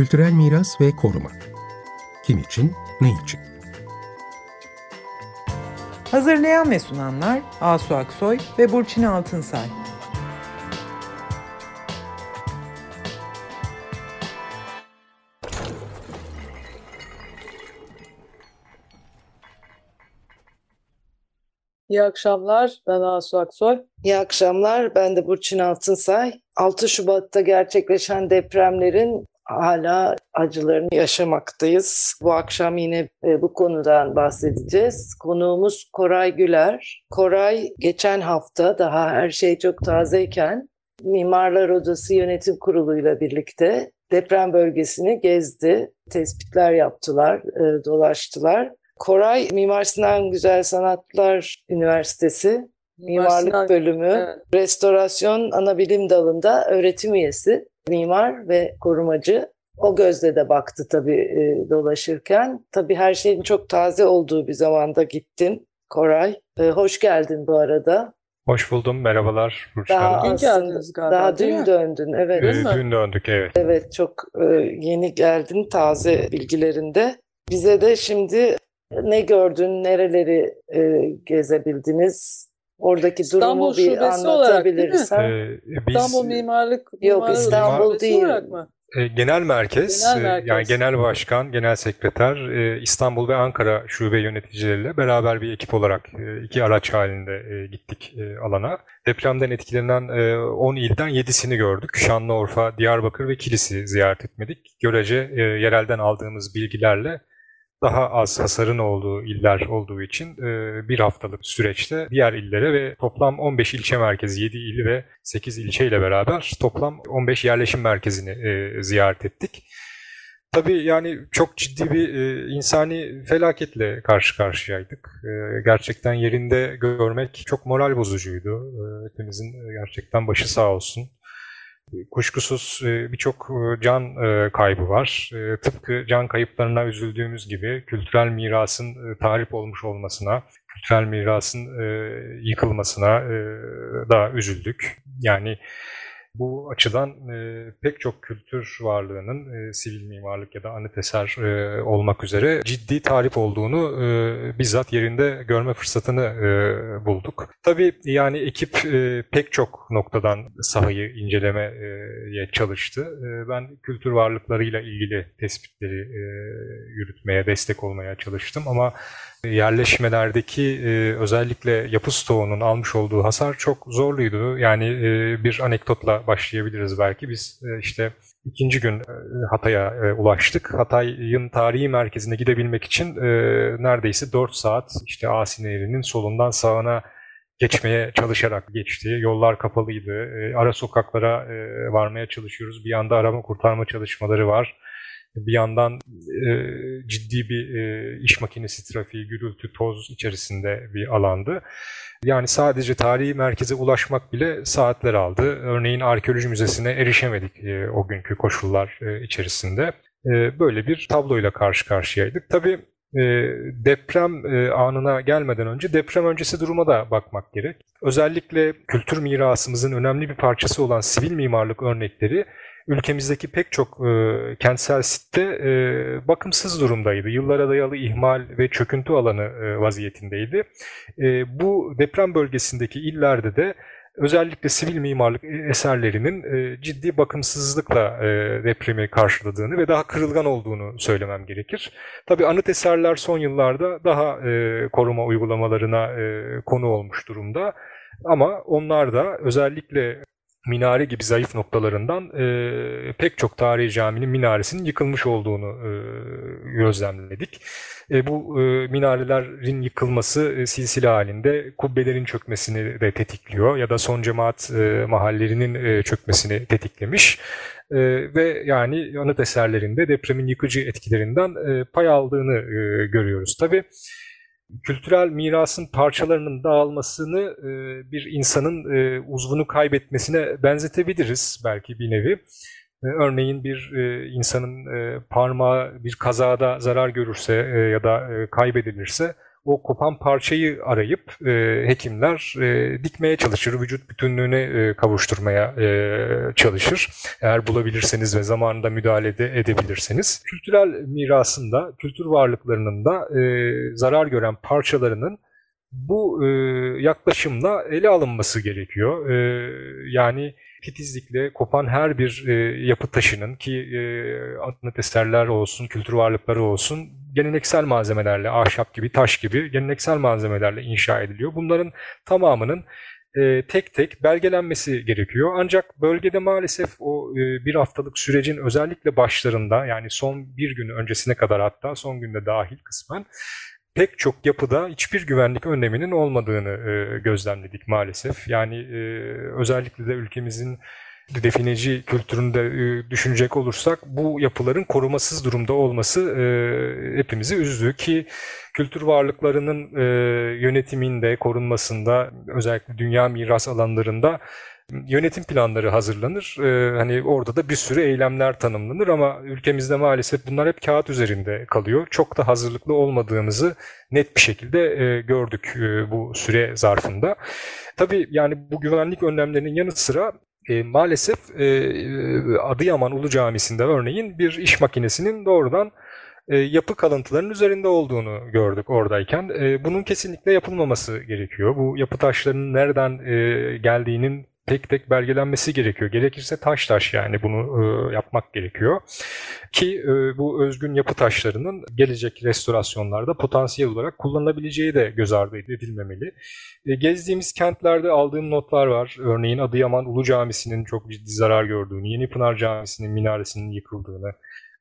Kültürel miras ve koruma. Kim için, ne için? Hazırlayan ve sunanlar Asu Aksoy ve Burçin Altınsay. İyi akşamlar. Ben Asu Aksoy. İyi akşamlar. Ben de Burçin Altınsay. 6 Şubat'ta gerçekleşen depremlerin hala acılarını yaşamaktayız. Bu akşam yine e, bu konudan bahsedeceğiz. Konuğumuz Koray Güler. Koray geçen hafta daha her şey çok tazeyken Mimarlar Odası Yönetim Kurulu ile birlikte deprem bölgesini gezdi. Tespitler yaptılar, e, dolaştılar. Koray Mimar Sinan Güzel Sanatlar Üniversitesi Mimarlık Sinan- Bölümü Evet. Restorasyon Anabilim Dalı'nda öğretim üyesi, mimar ve korumacı. O gözle de baktı tabii e, dolaşırken. Tabii her şeyin çok taze olduğu bir zamanda gittin Koray. E, hoş geldin bu arada. Hoş buldum. Merhabalar Burç Daha Hanım. Geldiniz galiba, Daha dün döndün, evet. Ee, dün döndük evet. Evet, çok e, yeni geldin taze bilgilerinde. Bize de şimdi ne gördün, nereleri e, gezebildiniz? Oradaki İstanbul durumu bir şubesi olarak. Ee, biz İstanbul Mimarlık Yok, İstanbul değil. mı? e, genel merkez, Genel e, merkez. yani genel başkan, genel sekreter e, İstanbul ve Ankara şube yöneticileriyle beraber bir ekip olarak e, iki araç halinde e, gittik e, alana. Depremden etkilenen e, 10 ilden 7'sini gördük. Şanlıurfa, Diyarbakır ve Kilis'i ziyaret etmedik. Görece e, yerelden aldığımız bilgilerle daha az hasarın olduğu iller olduğu için e, bir haftalık süreçte diğer illere ve toplam 15 ilçe merkezi, 7 il ve 8 ilçe ile beraber toplam 15 yerleşim merkezini e, ziyaret ettik. Tabii yani çok ciddi bir e, insani felaketle karşı karşıyaydık. Gerçekten yerinde görmek çok moral bozucuydu. Hepimizin gerçekten başı sağ olsun. Kuşkusuz e, birçok e, can e, kaybı var. Tıpkı can kayıplarına üzüldüğümüz gibi kültürel mirasın tahrip olmuş olmasına, kültürel mirasın yıkılmasına da üzüldük. Yani bu açıdan e, pek çok kültür varlığının e, sivil mimarlık ya da anıt eser e, olmak üzere ciddi tahrip olduğunu e, bizzat yerinde görme fırsatını e, bulduk. Tabii yani ekip e, pek çok noktadan sahayı incelemeye çalıştı. E, ben kültür varlıklarıyla ilgili tespitleri e, yürütmeye, destek olmaya çalıştım ama yerleşmelerdeki e, özellikle yapı stoğunun almış olduğu hasar çok zorluydu. Yani e, bir anekdotla başlayabiliriz belki. Biz e, işte ikinci gün e, Hatay'a e, ulaştık. Hatay'ın tarihi merkezine gidebilmek için e, neredeyse 4 saat işte Asi Nehri'nin solundan sağına geçmeye çalışarak geçti. Yollar kapalıydı. Ara sokaklara varmaya çalışıyoruz. Bir yanda arama kurtarma çalışmaları var. Bir yandan e, ciddi bir e, iş makinesi trafiği, gürültü, toz içerisinde bir alandı. Yani sadece tarihi merkeze ulaşmak bile saatler aldı. Örneğin arkeoloji müzesine erişemedik e, o günkü koşullar e, içerisinde. E, böyle bir tabloyla karşı karşıyaydık. Tabii e, deprem e, anına gelmeden önce deprem öncesi duruma da bakmak gerek. Özellikle kültür mirasımızın önemli bir parçası olan sivil mimarlık örnekleri ülkemizdeki pek çok e, kentsel sitte e, bakımsız durumdaydı. Yıllara dayalı ihmal ve çöküntü alanı e, vaziyetindeydi. E, bu deprem bölgesindeki illerde de özellikle sivil mimarlık eserlerinin e, ciddi bakımsızlıkla e, depremi karşıladığını ve daha kırılgan olduğunu söylemem gerekir. Tabii anıt eserler son yıllarda daha e, koruma uygulamalarına konu olmuş durumda. Ama onlar da özellikle minare gibi zayıf noktalarından e, pek çok tarihi caminin minaresinin yıkılmış olduğunu e, gözlemledik. E, bu e, minarelerin yıkılması e, silsile halinde kubbelerin çökmesini de tetikliyor ya da son cemaat e, mahallerinin e, çökmesini tetiklemiş. E, ve yani anıt eserlerinde depremin yıkıcı etkilerinden e, pay aldığını e, görüyoruz. Tabii kültürel mirasın parçalarının dağılmasını e, bir insanın e, uzvunu kaybetmesine benzetebiliriz belki bir nevi. E, örneğin bir e, insanın e, parmağı bir kazada zarar görürse e, ya da e, kaybedilirse o kopan parçayı arayıp e, hekimler e, dikmeye çalışır, vücut bütünlüğüne e, kavuşturmaya e, çalışır. Eğer bulabilirseniz ve zamanında müdahale de edebilirseniz. Kültürel mirasında, kültür varlıklarının da e, zarar gören parçalarının bu e, yaklaşımla ele alınması gerekiyor. E, yani titizlikle kopan her bir e, yapı taşının ki e, anıt eserler olsun, kültür varlıkları olsun geleneksel malzemelerle, ahşap gibi, taş gibi geleneksel malzemelerle inşa ediliyor. Bunların tamamının e, tek tek belgelenmesi gerekiyor. Ancak bölgede maalesef o e, bir haftalık sürecin özellikle başlarında yani son bir gün öncesine kadar hatta son günde dahil kısmen pek çok yapıda hiçbir güvenlik önleminin olmadığını e, gözlemledik maalesef. Yani e, özellikle de ülkemizin defineci kültüründe e, düşünecek olursak bu yapıların korumasız durumda olması e, hepimizi üzdü ki kültür varlıklarının e, yönetiminde, korunmasında özellikle dünya miras alanlarında yönetim planları hazırlanır. Hani orada da bir sürü eylemler tanımlanır ama ülkemizde maalesef bunlar hep kağıt üzerinde kalıyor. Çok da hazırlıklı olmadığımızı net bir şekilde gördük bu süre zarfında. Tabii yani bu güvenlik önlemlerinin yanı sıra e, maalesef e, Adıyaman Ulu Camisi'nde örneğin bir iş makinesinin doğrudan e, yapı kalıntılarının üzerinde olduğunu gördük oradayken. E, bunun kesinlikle yapılmaması gerekiyor. Bu yapı taşlarının nereden e, geldiğinin tek tek belgelenmesi gerekiyor. Gerekirse taş taş yani bunu e, yapmak gerekiyor. Ki e, bu özgün yapı taşlarının gelecek restorasyonlarda potansiyel olarak kullanılabileceği de göz ardı edilmemeli. E, gezdiğimiz kentlerde aldığım notlar var. Örneğin Adıyaman Ulu Camisi'nin çok ciddi zarar gördüğünü, Yenipınar Camisi'nin minaresinin yıkıldığını,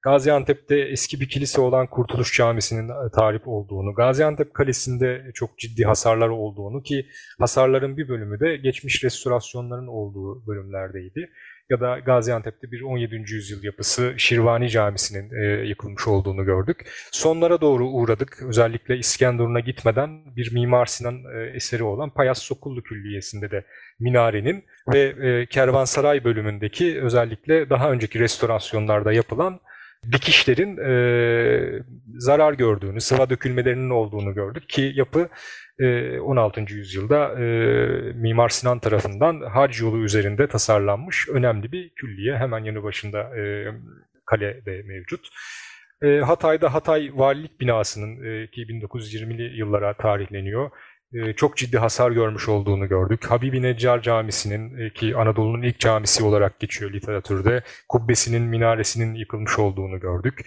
Gaziantep'te eski bir kilise olan Kurtuluş Camisi'nin e, tarif olduğunu, Gaziantep Kalesi'nde çok ciddi hasarlar olduğunu ki hasarların bir bölümü de geçmiş restorasyonların olduğu bölümlerdeydi. Ya da Gaziantep'te bir 17. yüzyıl yapısı Şirvani Camisi'nin e, yıkılmış olduğunu gördük. Sonlara doğru uğradık. Özellikle İskenderun'a gitmeden bir Mimar Sinan e, eseri olan Payas Sokullu Külliyesi'nde de minarenin ve e, Kervansaray bölümündeki özellikle daha önceki restorasyonlarda yapılan dikişlerin e, zarar gördüğünü, sıva dökülmelerinin olduğunu gördük ki yapı e, 16. yüzyılda e, Mimar Sinan tarafından hac yolu üzerinde tasarlanmış önemli bir külliye. Hemen yanı başında e, kale de mevcut. E, Hatay'da Hatay Valilik binasının e, ki 1920'li yıllara tarihleniyor çok ciddi hasar görmüş olduğunu gördük. Habibi Neccar Camisi'nin e, ki Anadolu'nun ilk camisi olarak geçiyor literatürde, kubbesinin, minaresinin yıkılmış olduğunu gördük.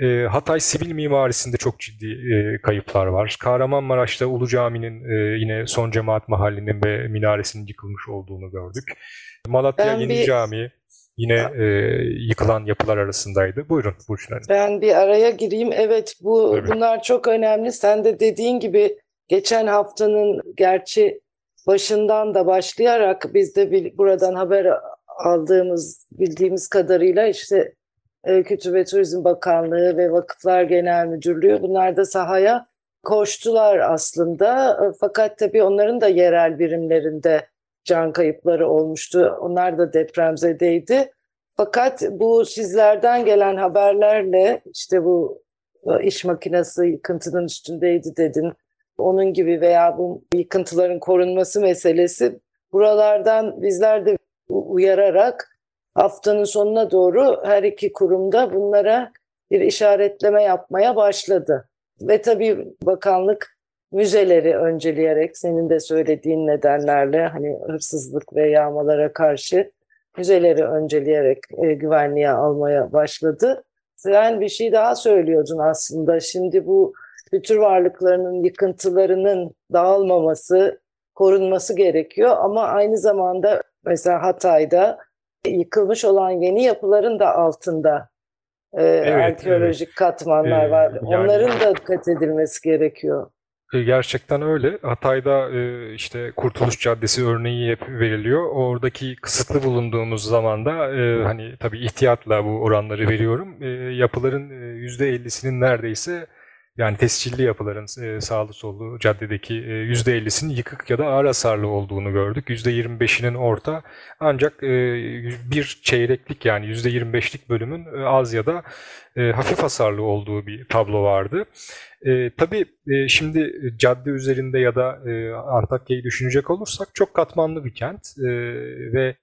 Ee, Hatay sivil mimarisinde çok ciddi e, kayıplar var. Kahramanmaraş'ta Ulu Cami'nin e, yine son cemaat mahallinin ve minaresinin yıkılmış olduğunu gördük. Malatya ben Yeni bir... Cami yine e, yıkılan yapılar arasındaydı. Buyurun Burçin Hanım. Ben bir araya gireyim. Evet bu Tabii. bunlar çok önemli. Sen de dediğin gibi Geçen haftanın gerçi başından da başlayarak biz de buradan haber aldığımız, bildiğimiz kadarıyla işte e, Kültür ve Turizm Bakanlığı ve Vakıflar Genel Müdürlüğü bunlar da sahaya koştular aslında. E, fakat tabii onların da yerel birimlerinde can kayıpları olmuştu. Onlar da depremzedeydi. Fakat bu sizlerden gelen haberlerle işte bu e, iş makinesi yıkıntının üstündeydi dedin onun gibi veya bu yıkıntıların korunması meselesi buralardan bizler de uyararak haftanın sonuna doğru her iki kurumda bunlara bir işaretleme yapmaya başladı. Ve tabii bakanlık müzeleri önceleyerek senin de söylediğin nedenlerle hani hırsızlık ve yağmalara karşı müzeleri önceleyerek e, güvenliğe almaya başladı. Sen bir şey daha söylüyordun aslında. Şimdi bu kültür varlıklarının yıkıntılarının dağılmaması, korunması gerekiyor. Ama aynı zamanda mesela Hatay'da yıkılmış olan yeni yapıların da altında e, evet, arkeolojik evet. katmanlar ee, var. Yani, Onların da dikkat edilmesi gerekiyor. E, gerçekten öyle. Hatay'da e, işte Kurtuluş Caddesi örneği hep veriliyor. Oradaki kısıtlı bulunduğumuz zamanda e, hani tabii ihtiyatla bu oranları veriyorum. Yapıların %50'sinin neredeyse yani tescilli yapıların e, sağlı sollu caddedeki e, %50'sinin yıkık ya da ağır hasarlı olduğunu gördük. %25'inin orta ancak e, bir çeyreklik yani %25'lik bölümün e, az ya da e, hafif hasarlı olduğu bir tablo vardı. E, tabii e, şimdi cadde üzerinde ya da e, Antakya'yı düşünecek olursak çok katmanlı bir kent e, ve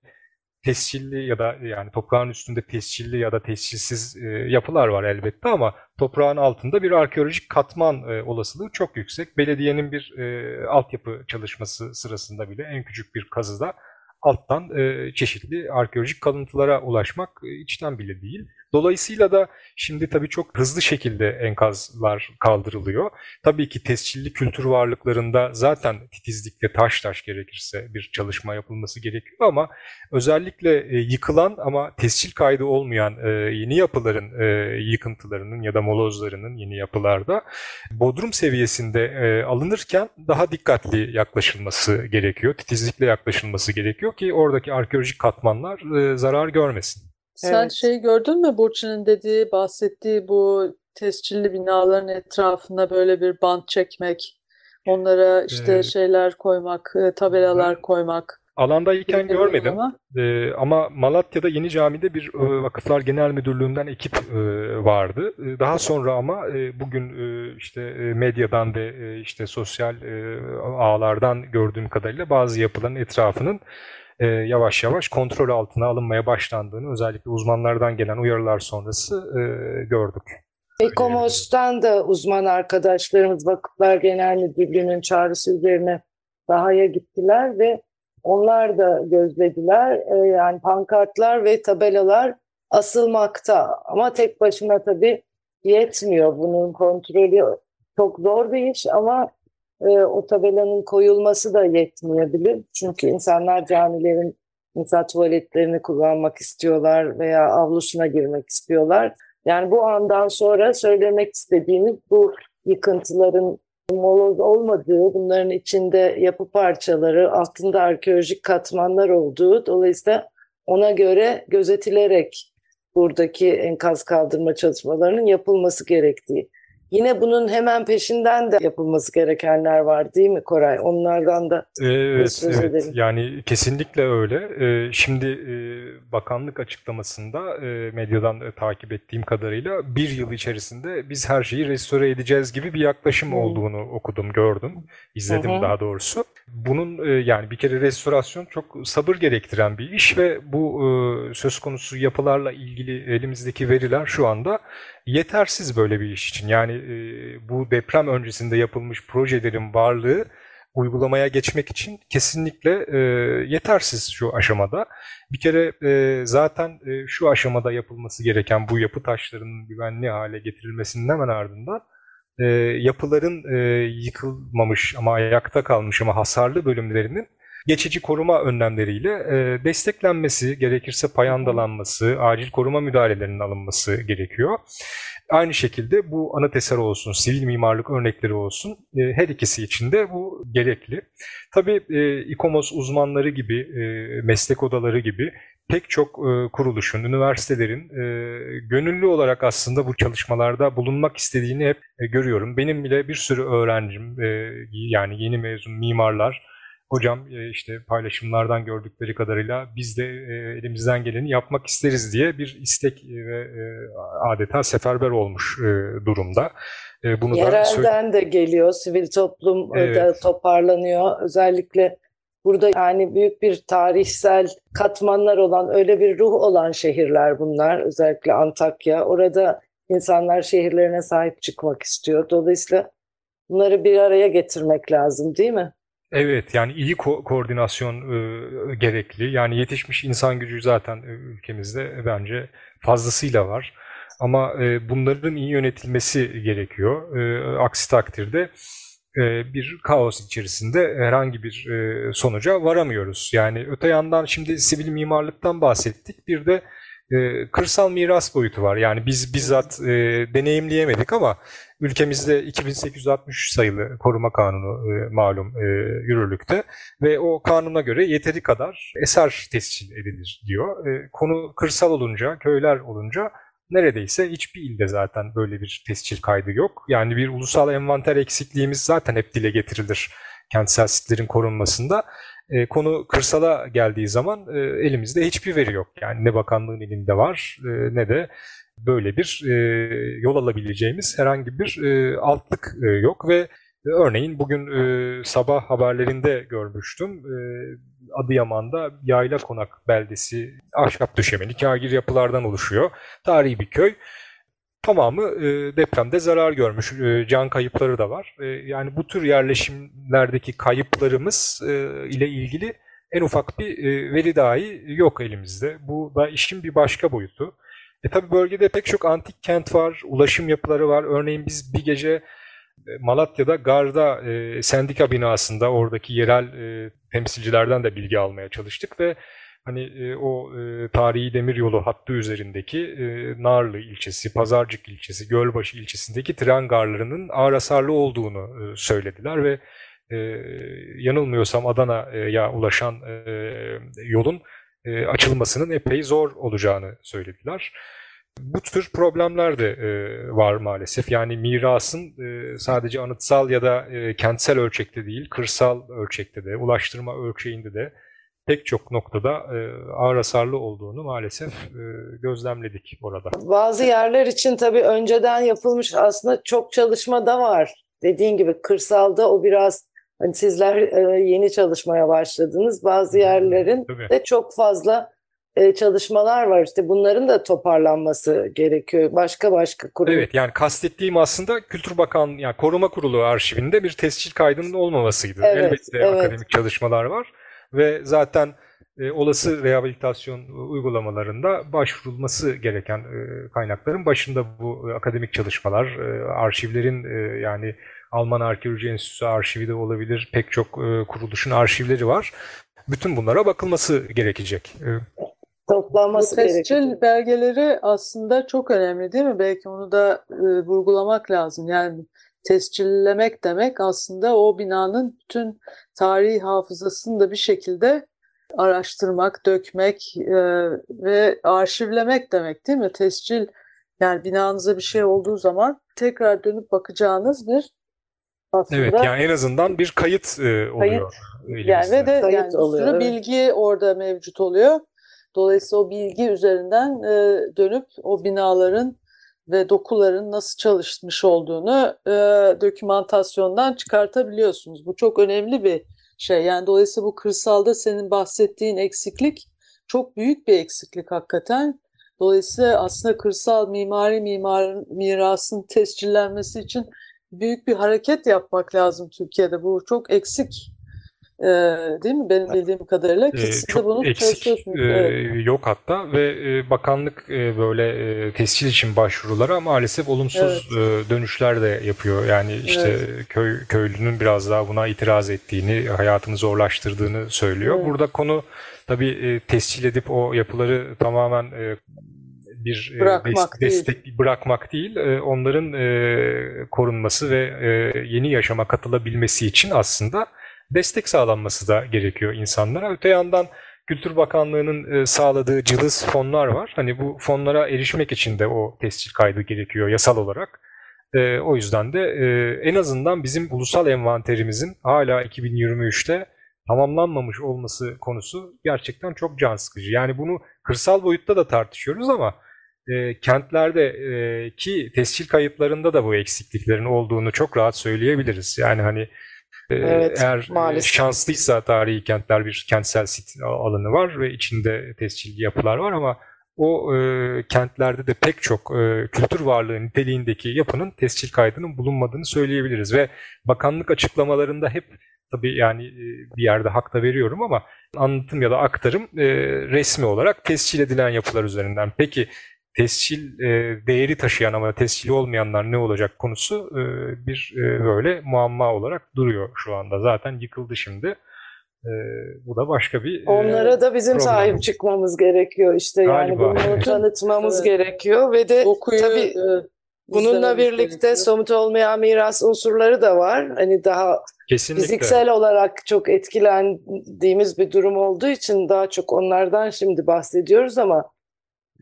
tescilli ya da yani toprağın üstünde tescilli ya da tescilsiz e, yapılar var elbette ama toprağın altında bir arkeolojik katman e, olasılığı çok yüksek. Belediyenin bir e, altyapı çalışması sırasında bile en küçük bir kazıda alttan e, çeşitli arkeolojik kalıntılara ulaşmak e, içten bile değil. Dolayısıyla da şimdi tabii çok hızlı şekilde enkazlar kaldırılıyor. Tabii ki tescilli kültür varlıklarında zaten titizlikle taş taş gerekirse bir çalışma yapılması gerekiyor ama özellikle e, yıkılan ama tescil kaydı olmayan e, yeni yapıların e, yıkıntılarının ya da molozlarının yeni yapılarda bodrum seviyesinde alınırken daha dikkatli yaklaşılması gerekiyor. Titizlikle yaklaşılması gerekiyor ki oradaki arkeolojik katmanlar zarar görmesin. Sen Evet. şeyi gördün mü Burçin'in dediği, bahsettiği bu tescilli binaların etrafına böyle bir bant çekmek, onlara işte Ee, şeyler koymak, e, tabelalar ben- koymak Alandayken bir görmedim. uygulama. Ee, ama Malatya'da Yeni Cami'de bir e, Vakıflar Genel Müdürlüğü'nden ekip e, vardı. E, daha sonra ama e, bugün e, işte e, medyadan ve e, işte sosyal e, ağlardan gördüğüm kadarıyla bazı yapıların etrafının e, yavaş yavaş kontrol altına alınmaya başlandığını özellikle uzmanlardan gelen uyarılar sonrası e, gördük. Ekomos'tan da uzman arkadaşlarımız Vakıflar Genel Müdürlüğü'nün çağrısı üzerine sahaya gittiler ve onlar da gözlediler. Ee, yani pankartlar ve tabelalar asılmakta ama tek başına tabii yetmiyor. Bunun kontrolü çok zor bir iş ama e, o tabelanın koyulması da yetmeyebilir. Çünkü insanlar camilerin insan tuvaletlerini kullanmak istiyorlar veya avlusuna girmek istiyorlar. Yani bu andan sonra söylemek istediğimiz bu yıkıntıların moloz olmadığı, bunların içinde yapı parçaları, altında arkeolojik katmanlar olduğu, dolayısıyla ona göre gözetilerek buradaki enkaz kaldırma çalışmalarının yapılması gerektiği. Yine bunun hemen peşinden de yapılması gerekenler var değil mi Koray? Onlardan da Evet, söz evet. edelim. Yani kesinlikle öyle. Ee, Şimdi e, bakanlık açıklamasında e, medyadan takip ettiğim kadarıyla bir yıl içerisinde biz her şeyi restore edeceğiz gibi bir yaklaşım Hı. olduğunu okudum, gördüm, izledim hı. daha doğrusu. Bunun e, yani bir kere restorasyon çok sabır gerektiren bir iş ve bu söz konusu yapılarla ilgili elimizdeki veriler şu anda yetersiz böyle bir iş için. Yani e, bu deprem öncesinde yapılmış projelerin varlığı uygulamaya geçmek için kesinlikle e, yetersiz şu aşamada. Bir kere e, zaten e, şu aşamada yapılması gereken bu yapı taşlarının güvenli hale getirilmesinin hemen ardından e, yapıların e, yıkılmamış ama ayakta kalmış ama hasarlı bölümlerinin geçici koruma önlemleriyle e, desteklenmesi, gerekirse payandalanması, acil koruma müdahalelerinin alınması gerekiyor. Aynı şekilde bu anıt eser olsun, sivil mimarlık örnekleri olsun e, her ikisi için de bu gerekli. Tabii e, İKOMOS uzmanları gibi, e, meslek odaları gibi pek çok e, kuruluşun, üniversitelerin e, gönüllü olarak aslında bu çalışmalarda bulunmak istediğini hep e, görüyorum. Benim bile bir sürü öğrencim, e, yani yeni mezun mimarlar, hocam e, işte paylaşımlardan gördükleri kadarıyla biz de e, elimizden geleni yapmak isteriz diye bir istek ve e, adeta seferber olmuş durumda. Bunu da Yerelden de geliyor, sivil toplum e, da Evet. toparlanıyor. Özellikle burada yani büyük bir tarihsel katmanlar olan, öyle bir ruh olan şehirler bunlar. Özellikle Antakya. Orada insanlar şehirlerine sahip çıkmak istiyor. Dolayısıyla bunları bir araya getirmek lazım, değil mi? Evet yani iyi ko- koordinasyon e, gerekli. Yani yetişmiş insan gücü zaten e, ülkemizde bence fazlasıyla var. Ama e, bunların iyi yönetilmesi gerekiyor. E, aksi takdirde e, bir kaos içerisinde herhangi bir e, sonuca varamıyoruz. Yani öte yandan şimdi sivil mimarlıktan bahsettik. Bir de e, kırsal miras boyutu var. Yani biz bizzat e, deneyimleyemedik ama ülkemizde 2863 sayılı koruma kanunu e, malum e, yürürlükte ve o kanuna göre yeteri kadar eser tescil edilir diyor. E, konu kırsal olunca, köyler olunca neredeyse hiçbir ilde zaten böyle bir tescil kaydı yok. Yani bir ulusal envanter eksikliğimiz zaten hep dile getirilir kentsel sitlerin korunmasında. E, konu kırsala geldiği zaman e, elimizde hiçbir veri yok. Yani ne bakanlığın elinde var e, ne de böyle bir e, yol alabileceğimiz herhangi bir e, altlık e, yok ve e, örneğin bugün e, sabah haberlerinde görmüştüm. E, Adıyaman'da Yayla Konak beldesi ahşap döşemeli kagir yapılardan oluşuyor. Tarihi bir köy. Tamamı e, depremde zarar görmüş. E, can kayıpları da var. E, yani bu tür yerleşimlerdeki kayıplarımız e, ile ilgili en ufak bir e, veri dahi yok elimizde. Bu da işin bir başka boyutu. E tabi bölgede pek çok antik kent var, ulaşım yapıları var. Örneğin biz bir gece e, Malatya'da Garda e, sendika binasında oradaki yerel e, temsilcilerden de bilgi almaya çalıştık ve hani e, o e, tarihi demiryolu hattı üzerindeki e, Narlı ilçesi, Pazarcık ilçesi, Gölbaşı ilçesindeki tren garlarının ağır hasarlı olduğunu e, söylediler ve e, yanılmıyorsam Adana'ya ulaşan e, yolun e, açılmasının epey zor olacağını söylediler. Bu tür problemler de e, var maalesef. Yani mirasın e, sadece anıtsal ya da e, kentsel ölçekte değil, kırsal ölçekte de, ulaştırma ölçeğinde de pek çok noktada e, ağır hasarlı olduğunu maalesef e, gözlemledik orada. Bazı yerler için tabii önceden yapılmış aslında çok çalışma da var. Dediğin gibi kırsalda o biraz hani sizler e, yeni çalışmaya başladınız. Bazı yerlerin Tabii. de çok fazla e, çalışmalar var. İşte bunların da toparlanması gerekiyor. Başka başka kurum. Evet yani kastettiğim aslında Kültür Bakan yani Koruma Kurulu arşivinde bir tescil kaydının olmamasıydı. Evet, Elbette evet. akademik çalışmalar var ve zaten e, olası rehabilitasyon uygulamalarında başvurulması gereken e, kaynakların başında bu e, akademik çalışmalar, e, arşivlerin e, yani Alman Arkeoloji Enstitüsü arşivi de olabilir, pek çok e, kuruluşun arşivleri var. Bütün bunlara bakılması gerekecek. E, Toplanması Bu tescil gerekiyor. belgeleri aslında çok önemli değil mi? Belki onu da e, vurgulamak lazım. Yani tescillemek demek aslında o binanın bütün tarihi hafızasını da bir şekilde araştırmak, dökmek e, ve arşivlemek demek değil mi? Tescil yani binanıza bir şey olduğu zaman tekrar dönüp bakacağınız bir aslında evet yani en azından bir kayıt e, oluyor yani elimizde. ve de Kayıt yani bir oluyor, sürü evet. bilgi orada mevcut oluyor. Dolayısıyla o bilgi üzerinden e, dönüp o binaların ve dokuların nasıl çalışmış olduğunu e, dokümantasyondan çıkartabiliyorsunuz. Bu çok önemli bir şey. Yani dolayısıyla bu kırsalda senin bahsettiğin eksiklik çok büyük bir eksiklik hakikaten. Dolayısıyla aslında kırsal mimari mimar mirasın tescillenmesi için büyük bir hareket yapmak lazım Türkiye'de. Bu çok eksik. E, değil mi? Benim bildiğim kadarıyla. Ki siz de çok bunu eksik e, Evet. yok hatta ve e, bakanlık e, böyle e, tescil için başvurulara maalesef olumsuz e, dönüşler de yapıyor. Yani işte köy köylünün biraz daha buna itiraz ettiğini, hayatını zorlaştırdığını söylüyor. Evet. Burada konu tabii e, tescil edip o yapıları tamamen e, bir Bırakmak des- değil. destek bırakmak değil, onların korunması ve yeni yaşama katılabilmesi için aslında destek sağlanması da gerekiyor insanlara. Öte yandan Kültür Bakanlığı'nın e, sağladığı cılız fonlar var. Hani bu fonlara erişmek için de o tescil kaydı gerekiyor yasal olarak. E, o yüzden de e, en azından bizim ulusal envanterimizin hala 2023'te tamamlanmamış olması konusu gerçekten çok can sıkıcı. Yani bunu kırsal boyutta da tartışıyoruz ama e, kentlerde e, ki tescil kayıtlarında da bu eksikliklerin olduğunu çok rahat söyleyebiliriz. Yani hani Evet, eğer e, maalesef. şanslıysa tarihi kentler bir kentsel sit alanı var ve içinde tescilli yapılar var ama o e, kentlerde de pek çok e, kültür varlığı niteliğindeki yapının tescil kaydının bulunmadığını söyleyebiliriz ve bakanlık açıklamalarında hep tabii yani e, bir yerde hak da veriyorum ama anlatım ya da aktarım e, resmi olarak tescil edilen yapılar üzerinden. Peki tescil e, değeri taşıyan ama tescili olmayanlar ne olacak konusu e, bir e, böyle muamma olarak duruyor şu anda. Zaten yıkıldı şimdi. E, bu da başka bir e, Onlara da bizim problem. sahip çıkmamız gerekiyor işte yani Galiba, bunu evet. tanıtmamız Evet. gerekiyor ve de Dokuyu tabii e, bununla birlikte gerekiyor. somut olmayan miras unsurları da var. Hani daha kesinlikle fiziksel olarak çok etkilendiğimiz bir durum olduğu için daha çok onlardan şimdi bahsediyoruz ama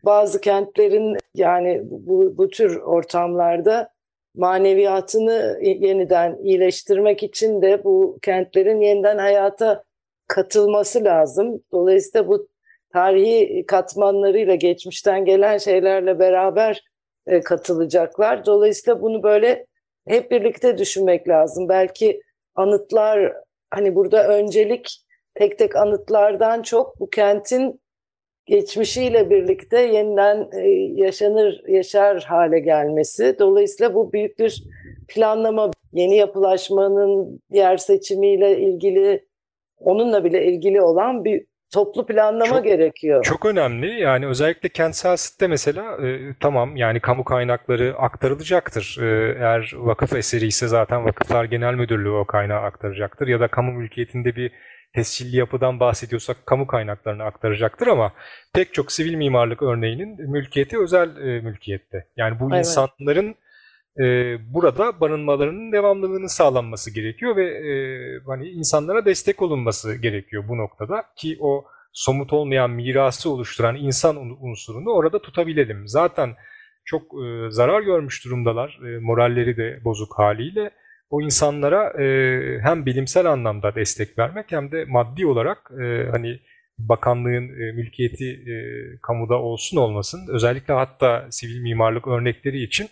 bazı kentlerin yani bu, bu tür ortamlarda maneviyatını yeniden iyileştirmek için de bu kentlerin yeniden hayata katılması lazım. Dolayısıyla bu tarihi katmanlarıyla, geçmişten gelen şeylerle beraber e, katılacaklar. Dolayısıyla bunu böyle hep birlikte düşünmek lazım. Belki anıtlar, hani burada öncelik tek tek anıtlardan çok bu kentin geçmişiyle birlikte yeniden e, yaşanır, yaşar hale gelmesi. Dolayısıyla bu büyük bir planlama, yeni yapılaşmanın yer seçimiyle ilgili, onunla bile ilgili olan bir toplu planlama çok, gerekiyor. Çok önemli. Yani özellikle kentsel sitte mesela e, tamam yani kamu kaynakları aktarılacaktır. E, eğer vakıf eseri ise zaten Vakıflar Genel Müdürlüğü o kaynağı aktaracaktır. Ya da kamu mülkiyetinde bir tescilli yapıdan bahsediyorsak kamu kaynaklarını aktaracaktır ama pek çok sivil mimarlık örneğinin mülkiyeti özel e, mülkiyette. Yani bu evet. insanların e, burada barınmalarının devamlılığının sağlanması gerekiyor ve e, hani insanlara destek olunması gerekiyor bu noktada ki o somut olmayan mirası oluşturan insan unsurunu orada tutabilelim. Zaten çok e, zarar görmüş durumdalar, e, moralleri de bozuk haliyle o insanlara e, hem bilimsel anlamda destek vermek hem de maddi olarak e, hani bakanlığın e, mülkiyeti e, kamuda olsun olmasın özellikle hatta sivil mimarlık örnekleri için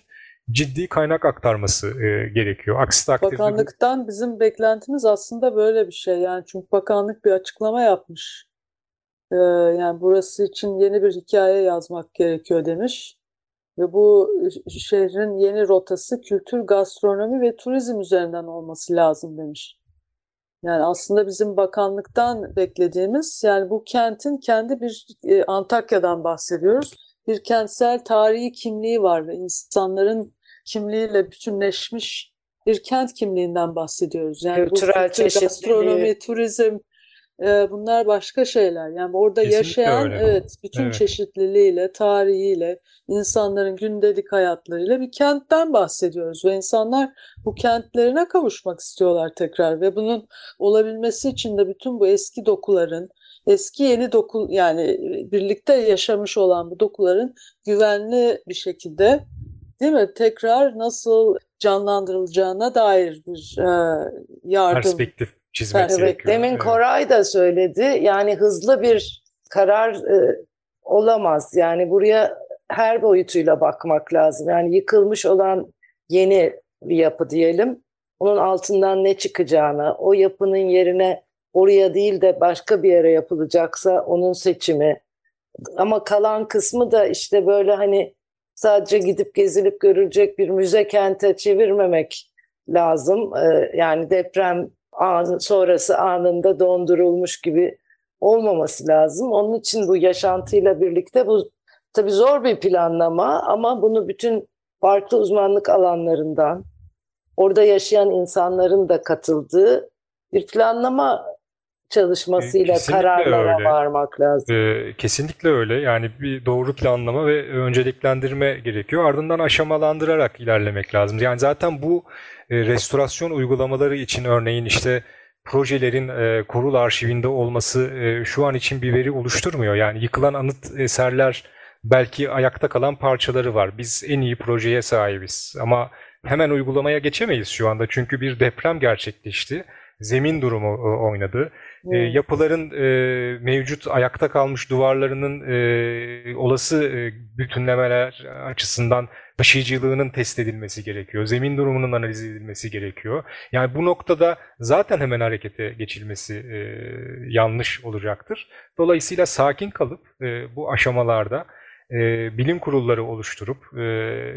ciddi kaynak aktarması e, gerekiyor. Aksi takdirde Bakanlıktan bizim beklentimiz aslında böyle bir şey. Yani çünkü bakanlık bir açıklama yapmış. Ee, yani burası için yeni bir hikaye yazmak gerekiyor demiş. Ve bu şehrin yeni rotası kültür, gastronomi ve turizm üzerinden olması lazım demiş. Yani aslında bizim bakanlıktan beklediğimiz yani bu kentin kendi bir e, Antakya'dan bahsediyoruz. Bir kentsel tarihi kimliği var ve insanların kimliğiyle bütünleşmiş bir kent kimliğinden bahsediyoruz. Yani Kültürel bu kültür, gastronomi, turizm, e, bunlar başka şeyler. Yani orada Kesinlikle yaşayan öyle. evet bütün evet. çeşitliliğiyle, tarihiyle, insanların gündelik hayatlarıyla bir kentten bahsediyoruz ve insanlar bu kentlerine kavuşmak istiyorlar tekrar ve bunun olabilmesi için de bütün bu eski dokuların eski yeni doku yani birlikte yaşamış olan bu dokuların güvenli bir şekilde değil mi tekrar nasıl canlandırılacağına dair bir e, yardım perspektif çizmek evet, gerekiyor. Demin evet. Koray da söyledi. Yani hızlı bir karar e, olamaz. Yani buraya her boyutuyla bakmak lazım. Yani yıkılmış olan yeni bir yapı diyelim. Onun altından ne çıkacağını, o yapının yerine oraya değil de başka bir yere yapılacaksa onun seçimi. Ama kalan kısmı da işte böyle hani sadece gidip gezilip görülecek bir müze kente çevirmemek lazım. Ee, yani deprem an, sonrası anında dondurulmuş gibi olmaması lazım. Onun için bu yaşantıyla birlikte bu tabii zor bir planlama ama bunu bütün farklı uzmanlık alanlarından orada yaşayan insanların da katıldığı bir planlama çalışmasıyla kesinlikle kararlara öyle. varmak lazım. Ee, kesinlikle öyle. Yani bir doğru planlama ve önceliklendirme gerekiyor. Ardından aşamalandırarak ilerlemek lazım. Yani zaten bu restorasyon uygulamaları için örneğin işte projelerin e, kurul arşivinde olması e, şu an için bir veri oluşturmuyor. Yani yıkılan anıt eserler belki ayakta kalan parçaları var. Biz en iyi projeye sahibiz ama hemen uygulamaya geçemeyiz şu anda çünkü bir deprem gerçekleşti. Zemin durumu e, oynadı. E, yapıların e, mevcut ayakta kalmış duvarlarının e, olası e, bütünlemeler açısından taşıyıcılığının test edilmesi gerekiyor. Zemin durumunun analiz edilmesi gerekiyor. Yani bu noktada zaten hemen harekete geçilmesi e, yanlış olacaktır. Dolayısıyla sakin kalıp e, bu aşamalarda e, bilim kurulları oluşturup e,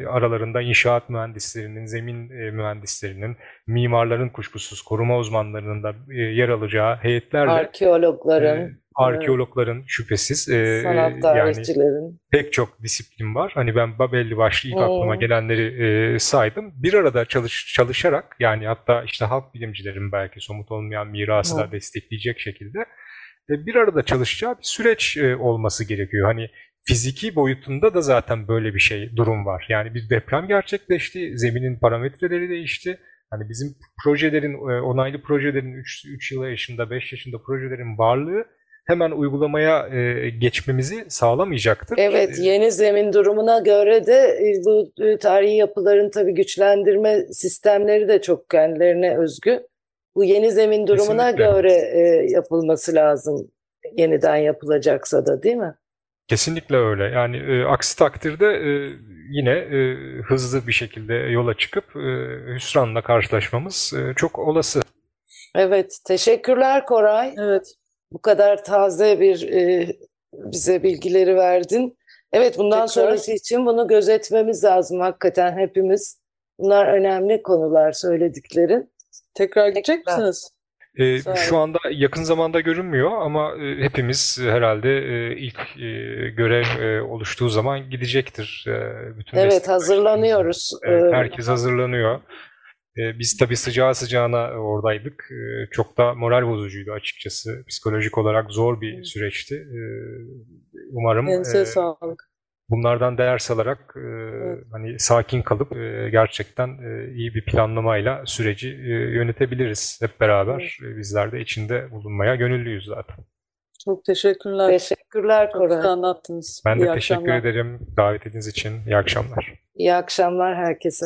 aralarında inşaat mühendislerinin, zemin e, mühendislerinin, mimarların kuşkusuz koruma uzmanlarının da e, yer alacağı heyetlerle arkeologların e, arkeologların şüphesiz e, sanat tarihçilerin yani pek çok disiplin var. Hani ben belli başlı ilk hmm. aklıma gelenleri e, saydım. Bir arada çalış, çalışarak yani hatta işte halk bilimcilerin belki somut olmayan mirası hmm. da destekleyecek şekilde e, bir arada çalışacağı bir süreç e, olması gerekiyor. Hani fiziki boyutunda da zaten böyle bir şey durum var. Yani bir deprem gerçekleşti, zeminin parametreleri değişti. Hani bizim projelerin, e, onaylı projelerin 3, 3 yıl yaşında, 5 yaşında projelerin varlığı hemen uygulamaya e, geçmemizi sağlamayacaktır. Evet, E, yeni zemin durumuna göre de bu tarihi yapıların tabii güçlendirme sistemleri de çok kendilerine özgü. Bu yeni zemin durumuna Kesinlikle. göre yapılması lazım. Yeniden yapılacaksa da değil mi? Kesinlikle öyle. Yani e, aksi takdirde e, yine e, hızlı bir şekilde yola çıkıp e, hüsranla karşılaşmamız e, çok olası. Evet, teşekkürler Koray. Evet. Bu kadar taze bir e, bize bilgileri verdin. Evet, bundan Tekrar. sonrası için bunu gözetmemiz lazım hakikaten hepimiz. Bunlar önemli konular söylediklerin. Tekrar gidecek Tekrar. misiniz? E, şu anda yakın zamanda görünmüyor ama e, hepimiz herhalde e, ilk e, görev e, oluştuğu zaman gidecektir. E, bütün Evet, hazırlanıyoruz. Ee, herkes hazırlanıyor. Ee, Biz tabii sıcağı sıcağına oradaydık. Ee, Çok da moral bozucuydu açıkçası. Psikolojik olarak zor bir süreçti. Ee, Umarım Elinize e, sağlık. Bunlardan ders alarak e, hani sakin kalıp e, gerçekten e, iyi bir planlamayla süreci e, yönetebiliriz hep beraber. E, Bizler de içinde bulunmaya gönüllüyüz zaten. Çok teşekkürler. Teşekkürler Çok Koray. güzel anlattınız. Ben de İyi teşekkür akşamlar. ederim davet ettiğiniz için. İyi akşamlar. İyi akşamlar herkese.